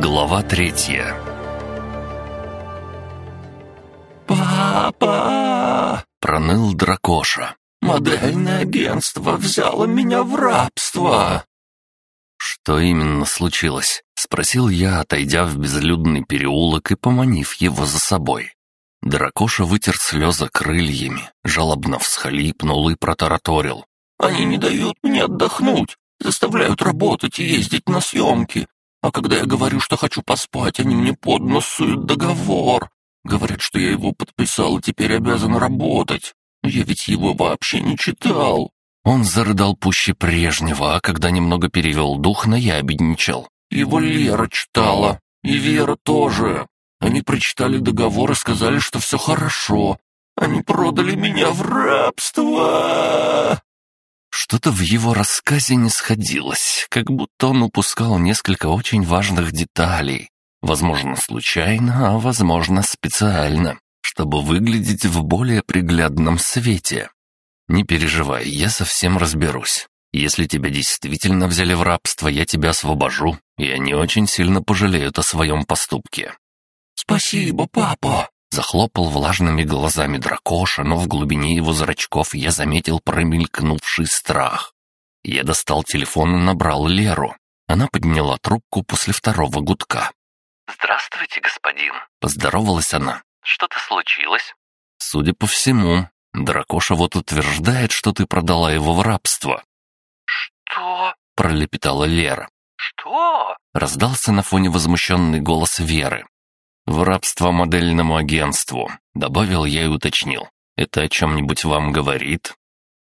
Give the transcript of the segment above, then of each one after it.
Глава третья «Папа!» — проныл дракоша. «Модельное агентство взяло меня в рабство!» «Что именно случилось?» — спросил я, отойдя в безлюдный переулок и поманив его за собой. Дракоша вытер слезы крыльями, жалобно всхлипнул и протараторил. «Они не дают мне отдохнуть, заставляют работать и ездить на съемки. А когда я говорю, что хочу поспать, они мне под нос суют договор. Говорят, что я его подписал и теперь обязан работать. Я ведь его вообще не читал». Он зарыдал пуще прежнего, а когда немного перевел дух, наябедничал. «Его Лера читала. И Вера тоже. Они прочитали договор и сказали, что все хорошо. Они продали меня в рабство!» Что-то в его рассказе не сходилось, как будто он упускал несколько очень важных деталей. Возможно, случайно, а возможно, специально, чтобы выглядеть в более приглядном свете. Не переживай, я совсем разберусь. Если тебя действительно взяли в рабство, я тебя освобожу, и они очень сильно пожалеют о своем поступке. «Спасибо, папа!» Захлопал влажными глазами дракоша, но в глубине его зрачков я заметил промелькнувший страх. Я достал телефон и набрал Леру. Она подняла трубку после второго гудка. «Здравствуйте, господин», — поздоровалась она. «Что-то случилось?» «Судя по всему, дракоша вот утверждает, что ты продала его в рабство». «Что?» — пролепетала Лера. «Что?» — раздался на фоне возмущенный голос Веры. «В рабство модельному агентству», — добавил я и уточнил. «Это о чем-нибудь вам говорит?»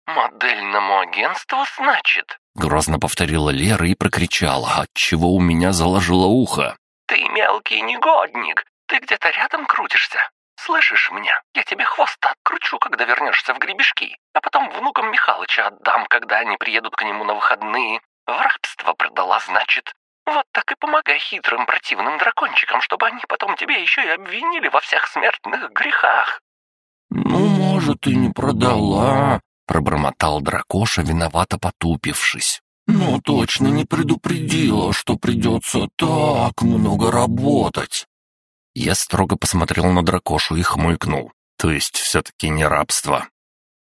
«Модельному агентству, значит?» Грозно повторила Лера и прокричала, отчего у меня заложило ухо. «Ты мелкий негодник! Ты где-то рядом крутишься? Слышишь меня? Я тебе хвост откручу, когда вернешься в гребешки, а потом внукам Михалыча отдам, когда они приедут к нему на выходные. В рабство продала, значит. Вот так и помогай хитрым противным дракончикам, чтобы они потом тебя еще и обвинили во всех смертных грехах». «Ну, может, и не продала», — пробормотал дракоша, виновато потупившись. «Но точно не предупредила, что придется так много работать». Я строго посмотрел на дракошу и хмыкнул. То есть все-таки не рабство.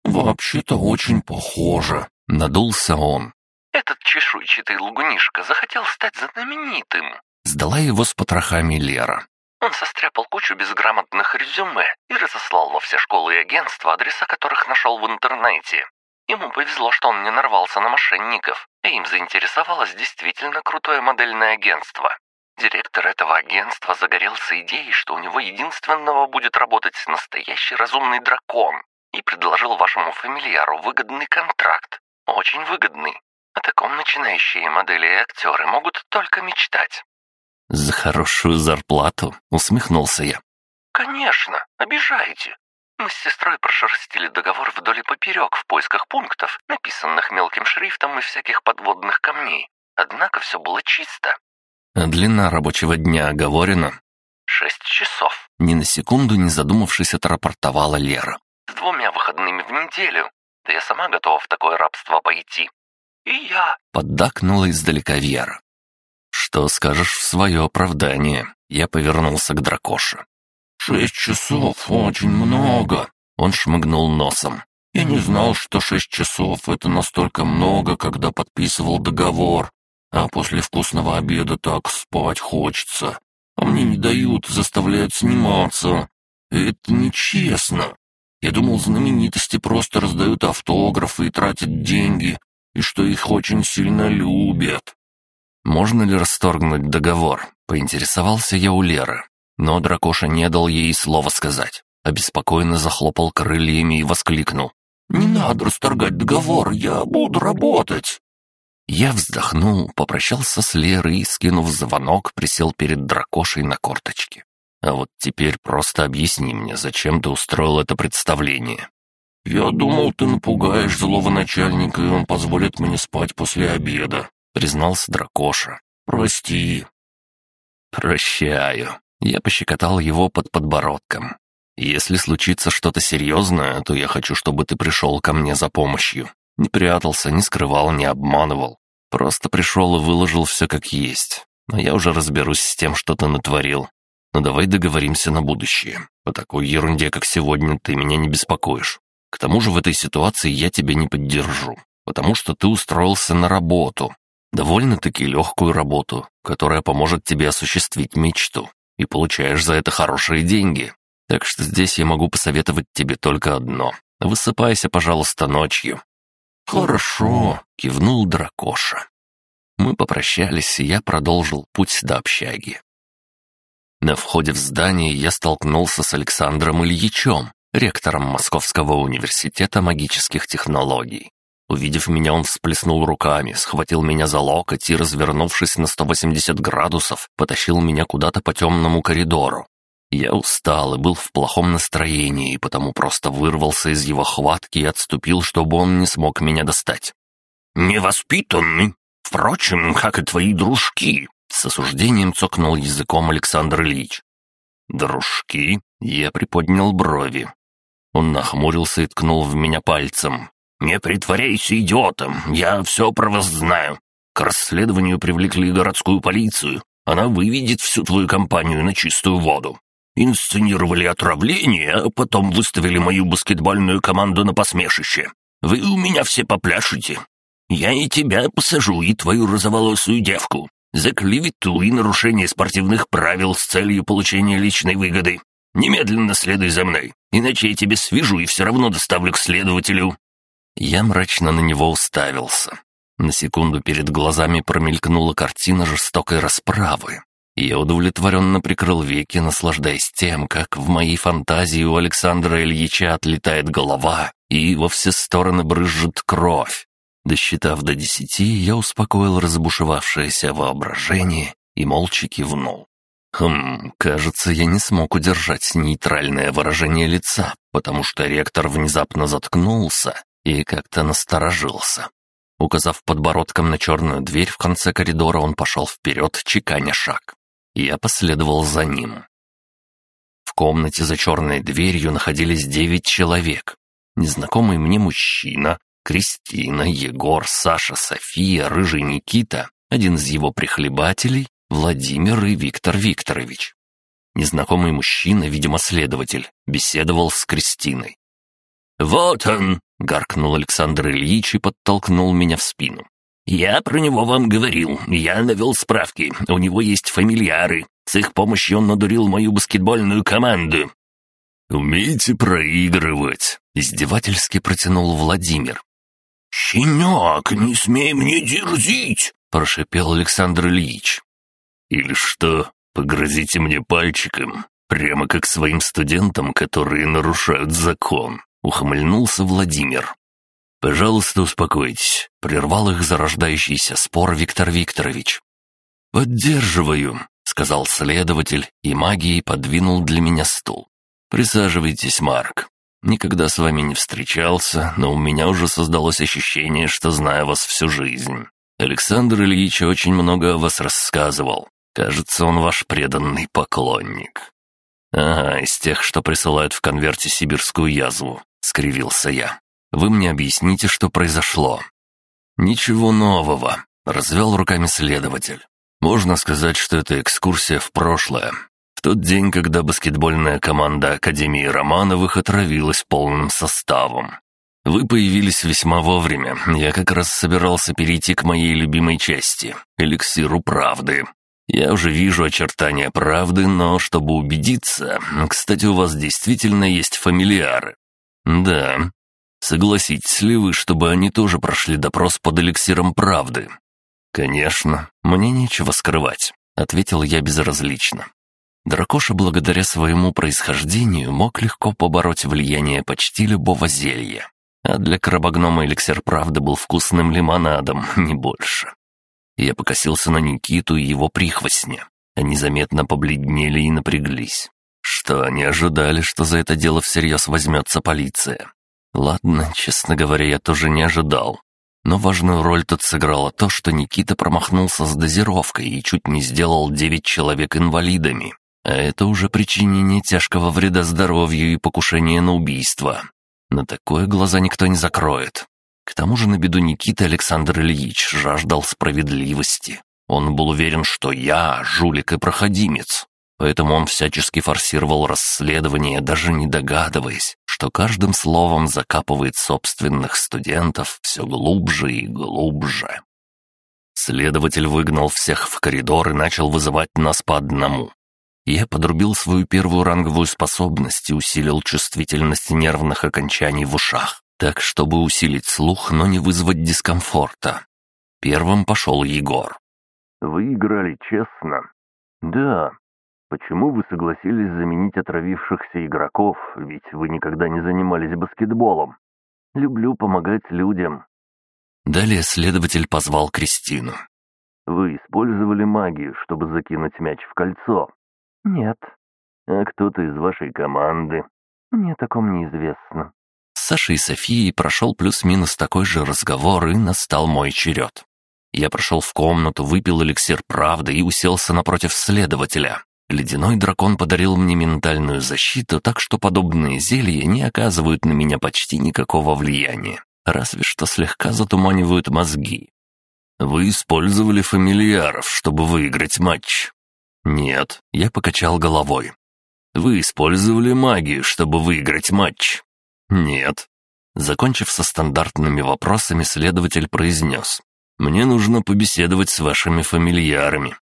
«Вообще-то очень похоже», — надулся он. Этот чешуйчатый лгунишка захотел стать знаменитым. Сдала его с потрохами Лера. Он состряпал кучу безграмотных резюме и разослал во все школы и агентства, адреса которых нашел в интернете. Ему повезло, что он не нарвался на мошенников, и им заинтересовалось действительно крутое модельное агентство. Директор этого агентства загорелся идеей, что у него единственного будет работать настоящий разумный дракон, и предложил вашему фамильяру выгодный контракт. Очень выгодный. О таком начинающие модели и актеры могут только мечтать. «За хорошую зарплату?» — усмехнулся я. «Конечно, обижаете. Мы с сестрой прошерстили договор вдоль и поперек в поисках пунктов, написанных мелким шрифтом и всяких подводных камней. Однако все было чисто. А длина рабочего дня оговорена?» «Шесть часов», — ни на секунду не задумавшись, отрапортовала Лера. «С двумя выходными в неделю. Да я сама готова в такое рабство пойти. «И я!» — поддакнула издалека Вера. «Что скажешь в свое оправдание?» Я повернулся к дракоше. «Шесть часов — очень много!» Он шмыгнул носом. «Я не знал, что шесть часов — это настолько много, когда подписывал договор. А после вкусного обеда так спать хочется. А мне не дают, заставляют сниматься. Это нечестно. Я думал, знаменитости просто раздают автографы и тратят деньги, и что их очень сильно любят. «Можно ли расторгнуть договор?» — поинтересовался я у Леры. Но дракоша не дал ей слова сказать. Обеспокоенно захлопал крыльями и воскликнул. «Не надо расторгать договор, я буду работать!» Я вздохнул, попрощался с Лерой и, скинув звонок, присел перед дракошей на корточке. «А вот теперь просто объясни мне, зачем ты устроил это представление?» «Я думал, ты напугаешь злого начальника, и он позволит мне спать после обеда», — признался Дракоша. «Прости». «Прощаю». Я пощекотал его под подбородком. «Если случится что-то серьезное, то я хочу, чтобы ты пришел ко мне за помощью. Не прятался, не скрывал, не обманывал. Просто пришел и выложил все как есть. но я уже разберусь с тем, что ты натворил. Но давай договоримся на будущее. По такой ерунде, как сегодня, ты меня не беспокоишь. К тому же в этой ситуации я тебя не поддержу, потому что ты устроился на работу. Довольно-таки легкую работу, которая поможет тебе осуществить мечту. И получаешь за это хорошие деньги. Так что здесь я могу посоветовать тебе только одно. Высыпайся, пожалуйста, ночью». «Хорошо», — кивнул дракоша. Мы попрощались, и я продолжил путь до общаги. На входе в здание я столкнулся с Александром Ильичем, ректором Московского университета магических технологий. Увидев меня, он всплеснул руками, схватил меня за локоть и, развернувшись на 180 градусов, потащил меня куда-то по темному коридору. Я устал и был в плохом настроении, и потому просто вырвался из его хватки и отступил, чтобы он не смог меня достать. «Невоспитанный! Впрочем, как и твои дружки!» С осуждением цокнул языком Александр Ильич. «Дружки?» Я приподнял брови. Он нахмурился и ткнул в меня пальцем. «Не притворяйся идиотом, я все про вас знаю. К расследованию привлекли городскую полицию. Она выведет всю твою компанию на чистую воду. Инсценировали отравление, а потом выставили мою баскетбольную команду на посмешище. Вы у меня все попляшете. Я и тебя посажу, и твою розоволосую девку. За клевету и нарушение спортивных правил с целью получения личной выгоды. Немедленно следуй за мной, иначе я тебя свяжу и все равно доставлю к следователю». Я мрачно на него уставился. На секунду перед глазами промелькнула картина жестокой расправы. Я удовлетворенно прикрыл веки, наслаждаясь тем, как в моей фантазии у Александра Ильича отлетает голова и во все стороны брызжет кровь. Досчитав до десяти, я успокоил разбушевавшееся воображение и молча кивнул. Хм, кажется, я не смог удержать нейтральное выражение лица, потому что ректор внезапно заткнулся и как-то насторожился. Указав подбородком на черную дверь в конце коридора, он пошел вперед, чеканя шаг. Я последовал за ним. В комнате за черной дверью находились девять человек. Незнакомый мне мужчина, Кристина, Егор, Саша, София, Рыжий Никита, один из его прихлебателей Владимир и Виктор Викторович. Незнакомый мужчина, видимо, следователь, беседовал с Кристиной. «Вот он!» — гаркнул Александр Ильич и подтолкнул меня в спину. «Я про него вам говорил. Я навел справки. У него есть фамильяры. С их помощью он надурил мою баскетбольную команду». «Умеете проигрывать?» — издевательски протянул Владимир. «Щенок, не смей мне дерзить!» — прошепел Александр Ильич. Или что, погрозите мне пальчиком, прямо как своим студентам, которые нарушают закон», — ухмыльнулся Владимир. «Пожалуйста, успокойтесь», — прервал их зарождающийся спор Виктор Викторович. «Поддерживаю», — сказал следователь, и магией подвинул для меня стул. «Присаживайтесь, Марк. Никогда с вами не встречался, но у меня уже создалось ощущение, что знаю вас всю жизнь. Александр Ильич очень много о вас рассказывал. Кажется, он ваш преданный поклонник». «Ага, из тех, что присылают в конверте сибирскую язву», — скривился я. «Вы мне объясните, что произошло». «Ничего нового», — развел руками следователь. «Можно сказать, что это экскурсия в прошлое. В тот день, когда баскетбольная команда Академии Романовых отравилась полным составом. Вы появились весьма вовремя. Я как раз собирался перейти к моей любимой части — эликсиру правды. Я уже вижу очертания правды, но чтобы убедиться... Кстати, у вас действительно есть фамильяры. Да. Согласитесь ли вы, чтобы они тоже прошли допрос под эликсиром правды? Конечно, мне нечего скрывать, ответил я безразлично. Дракоша благодаря своему происхождению мог легко побороть влияние почти любого зелья. А для крабогнома эликсир правды был вкусным лимонадом, не больше. Я покосился на Никиту и его прихвостня. Они заметно побледнели и напряглись. Что, они ожидали, что за это дело всерьез возьмется полиция? Ладно, честно говоря, я тоже не ожидал. Но важную роль тут сыграло то, что Никита промахнулся с дозировкой и чуть не сделал девять человек инвалидами. А это уже причинение тяжкого вреда здоровью и покушение на убийство. На такое глаза никто не закроет. К тому же на беду Никиты Александр Ильич жаждал справедливости. Он был уверен, что я жулик и проходимец. Поэтому он всячески форсировал расследование, даже не догадываясь, что каждым словом закапывает собственных студентов все глубже и глубже. Следователь выгнал всех в коридор и начал вызывать нас по одному. Я подрубил свою первую ранговую способность и усилил чувствительность нервных окончаний в ушах, так, чтобы усилить слух, но не вызвать дискомфорта. Первым пошел Егор. «Вы играли честно?» «Да. Почему вы согласились заменить отравившихся игроков, ведь вы никогда не занимались баскетболом?» «Люблю помогать людям». Далее следователь позвал Кристину. «Вы использовали магию, чтобы закинуть мяч в кольцо?» «Нет». «А кто-то из вашей команды?» «Мне таком неизвестно». Сашей и Софией прошел плюс-минус такой же разговор, и настал мой черед. Я прошел в комнату, выпил эликсир правды и уселся напротив следователя. Ледяной дракон подарил мне ментальную защиту, так что подобные зелья не оказывают на меня почти никакого влияния, разве что слегка затуманивают мозги. «Вы использовали фамильяров, чтобы выиграть матч?» «Нет», — я покачал головой. «Вы использовали магию, чтобы выиграть матч?» «Нет». Закончив со стандартными вопросами, следователь произнес. «Мне нужно побеседовать с вашими фамильярами».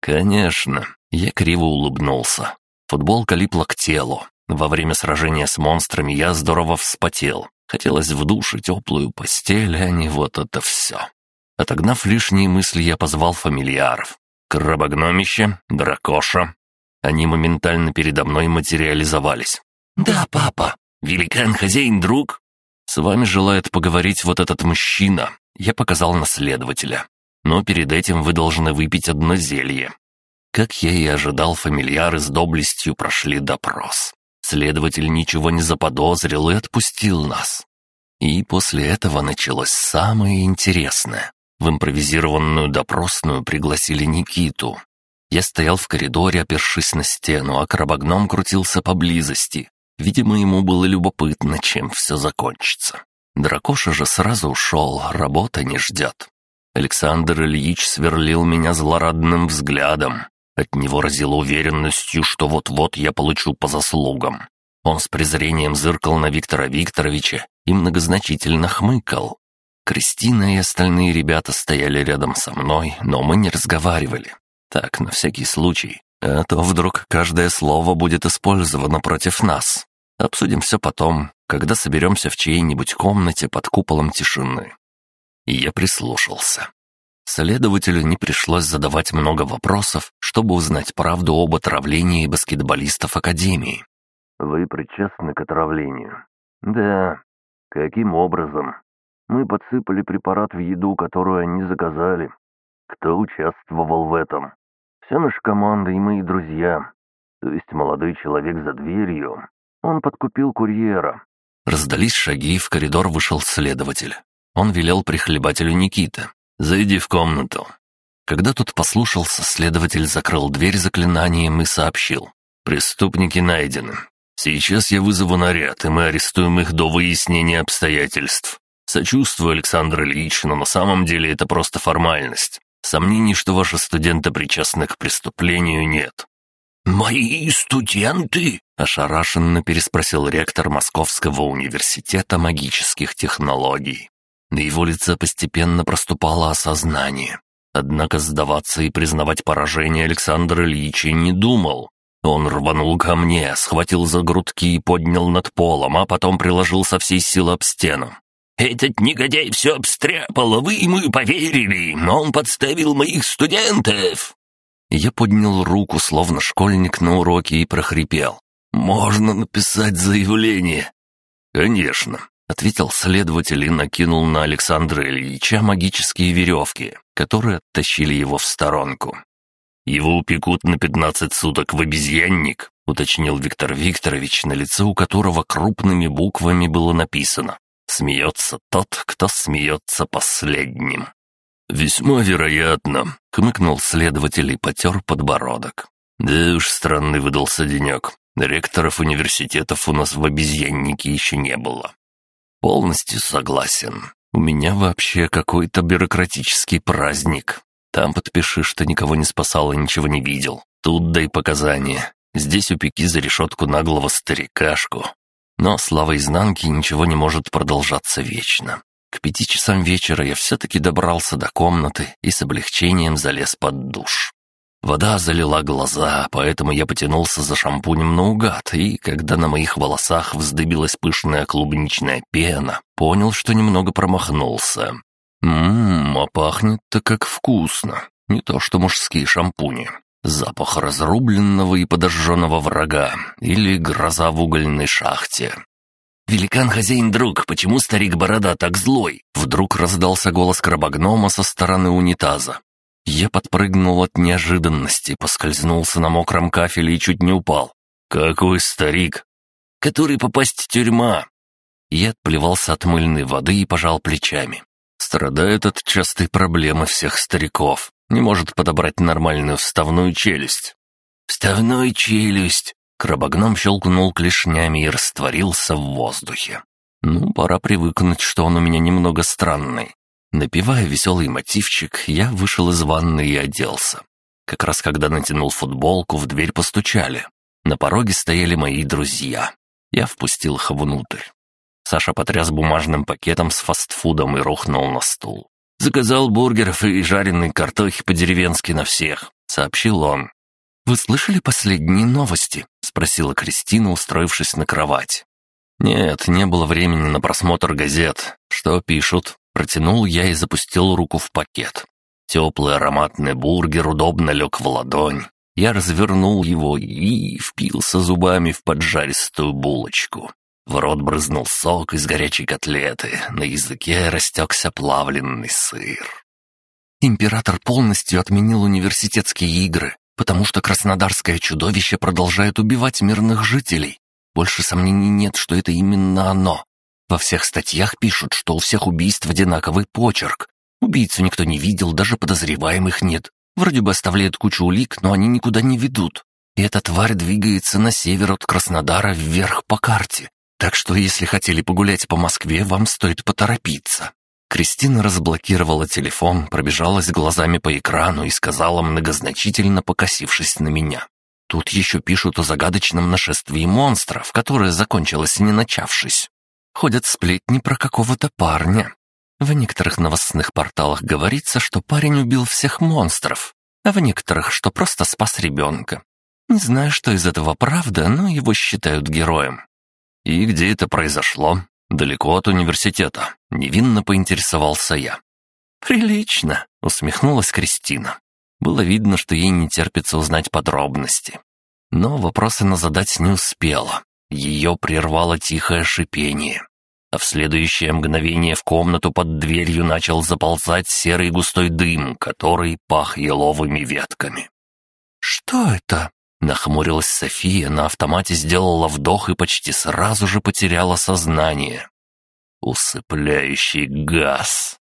«Конечно». Я криво улыбнулся. Футболка липла к телу. Во время сражения с монстрами я здорово вспотел. Хотелось в душе теплую постель, а не вот это все. Отогнав лишние мысли, я позвал фамильяров. Крабогномище, дракоша. Они моментально передо мной материализовались. «Да, папа. Великан, хозяин, друг?» «С вами желает поговорить вот этот мужчина». Я показал наследователя. «Но перед этим вы должны выпить одно зелье». Как я и ожидал, фамильяры с доблестью прошли допрос. Следователь ничего не заподозрил и отпустил нас. И после этого началось самое интересное. В импровизированную допросную пригласили Никиту. Я стоял в коридоре, опершись на стену, а крабогном крутился поблизости. Видимо, ему было любопытно, чем все закончится. Дракоша же сразу ушел, работа не ждет. Александр Ильич сверлил меня злорадным взглядом. От него разило уверенностью, что вот-вот я получу по заслугам. Он с презрением зыркал на Виктора Викторовича и многозначительно хмыкал. Кристина и остальные ребята стояли рядом со мной, но мы не разговаривали. Так, на всякий случай. А то вдруг каждое слово будет использовано против нас. Обсудим все потом, когда соберемся в чьей-нибудь комнате под куполом тишины. И я прислушался. Следователю не пришлось задавать много вопросов, чтобы узнать правду об отравлении баскетболистов Академии. «Вы причастны к отравлению?» «Да». «Каким образом?» Мы подсыпали препарат в еду, которую они заказали. Кто участвовал в этом? Вся наша команда и мои друзья. То есть молодой человек за дверью. Он подкупил курьера. Раздались шаги, в коридор вышел следователь. Он велел прихлебателю Никита. «Зайди в комнату». Когда тот послушался, следователь закрыл дверь заклинанием и сообщил. «Преступники найдены. Сейчас я вызову наряд, и мы арестуем их до выяснения обстоятельств. Сочувствую, Александр Ильич, но на самом деле это просто формальность. Сомнений, что ваши студенты причастны к преступлению, нет». «Мои студенты?» — ошарашенно переспросил ректор Московского университета магических технологий. На его лице постепенно проступало осознание. Однако сдаваться и признавать поражение Александр Ильич не думал. Он рванул ко мне, схватил за грудки и поднял над полом, а потом приложил со всей силы об стену. Этот негодяй все обстряпал, а вы ему поверили, но он подставил моих студентов!» Я поднял руку, словно школьник на уроке, и прохрипел. «Можно написать заявление?» «Конечно», — ответил следователь и накинул на Александра Ильича магические веревки, которые оттащили его в сторонку. «Его упекут на пятнадцать суток в обезьянник», — уточнил Виктор Викторович, на лице у которого крупными буквами было написано Смеется тот, кто смеется последним. «Весьма вероятно», — хмыкнул следователь и потер подбородок. «Да уж странный выдался денек. Ректоров университетов у нас в обезьяннике еще не было». «Полностью согласен. У меня вообще какой-то бюрократический праздник. Там подпиши, что никого не спасал и ничего не видел. Тут дай показания. Здесь упеки за решетку наглого старикашку. Но слава изнанки ничего не может продолжаться вечно. К пяти часам вечера я все-таки добрался до комнаты и с облегчением залез под душ. Вода залила глаза, поэтому я потянулся за шампунем наугад, и когда на моих волосах вздыбилась пышная клубничная пена, понял, что немного промахнулся. Ммм, а пахнет-то как вкусно. Не то что мужские шампуни. Запах разрубленного и подожженного врага или гроза в угольной шахте. «Великан-хозяин-друг, почему старик-борода так злой?» Вдруг раздался голос крабогнома со стороны унитаза. Я подпрыгнул от неожиданности, поскользнулся на мокром кафеле и чуть не упал. «Какой старик?» «Который попасть в тюрьма!» Я отплевался от мыльной воды и пожал плечами. Страдает от частой проблемы всех стариков не может подобрать нормальную вставную челюсть. «Вставной челюсть!» Крабогном щелкнул клешнями и растворился в воздухе. Ну, пора привыкнуть, что он у меня немного странный. Напевая веселый мотивчик, я вышел из ванны и оделся. Как раз когда натянул футболку, в дверь постучали. На пороге стояли мои друзья. Я впустил их внутрь. Саша потряс бумажным пакетом с фастфудом и рухнул на стул. «Заказал бургеров и жареной картохи по-деревенски на всех», — сообщил он. «Вы слышали последние новости?» — спросила Кристина, устроившись на кровать. «Нет, не было времени на просмотр газет. Что пишут?» Протянул я и запустил руку в пакет. Теплый ароматный бургер удобно лег в ладонь. Я развернул его и впился зубами в поджаристую булочку. В рот брызнул сок из горячей котлеты, на языке растекся плавленный сыр. Император полностью отменил университетские игры, потому что краснодарское чудовище продолжает убивать мирных жителей. Больше сомнений нет, что это именно оно. Во всех статьях пишут, что у всех убийств одинаковый почерк. Убийцу никто не видел, даже подозреваемых нет. Вроде бы оставляют кучу улик, но они никуда не ведут. И эта тварь двигается на север от Краснодара вверх по карте. Так что, если хотели погулять по Москве, вам стоит поторопиться». Кристина разблокировала телефон, пробежалась глазами по экрану и сказала, многозначительно покосившись на меня. «Тут еще пишут о загадочном нашествии монстров, которое закончилось не начавшись. Ходят сплетни про какого-то парня. В некоторых новостных порталах говорится, что парень убил всех монстров, а в некоторых, что просто спас ребенка. Не знаю, что из этого правда, но его считают героем. «И где это произошло?» «Далеко от университета», — невинно поинтересовался я. «Прилично», — усмехнулась Кристина. Было видно, что ей не терпится узнать подробности. Но вопросы она задать не успела. Ее прервало тихое шипение. А в следующее мгновение в комнату под дверью начал заползать серый густой дым, который пах еловыми ветками. «Что это?» Нахмурилась София, на автомате сделала вдох и почти сразу же потеряла сознание. «Усыпляющий газ»,